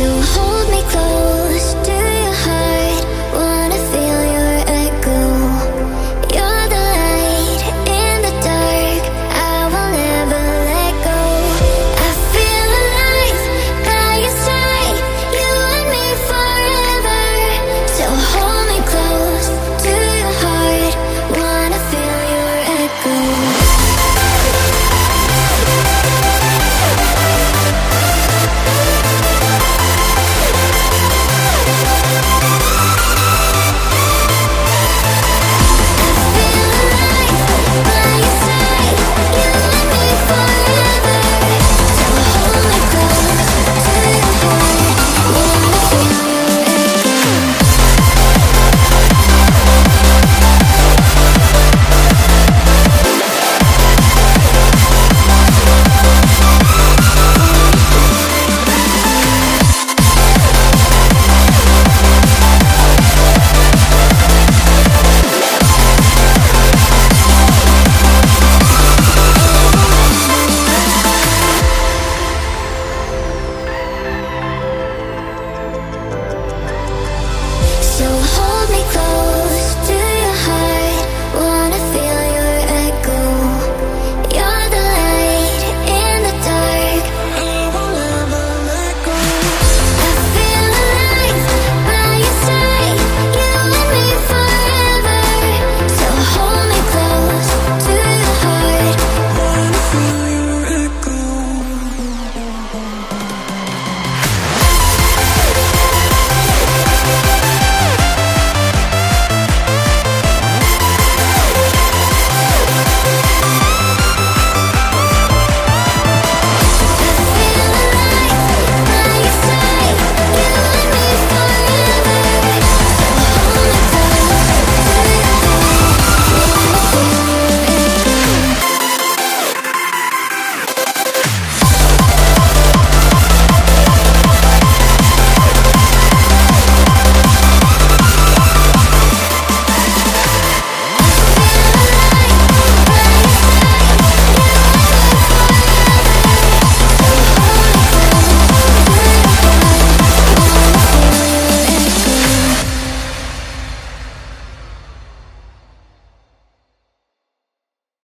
to hold me close.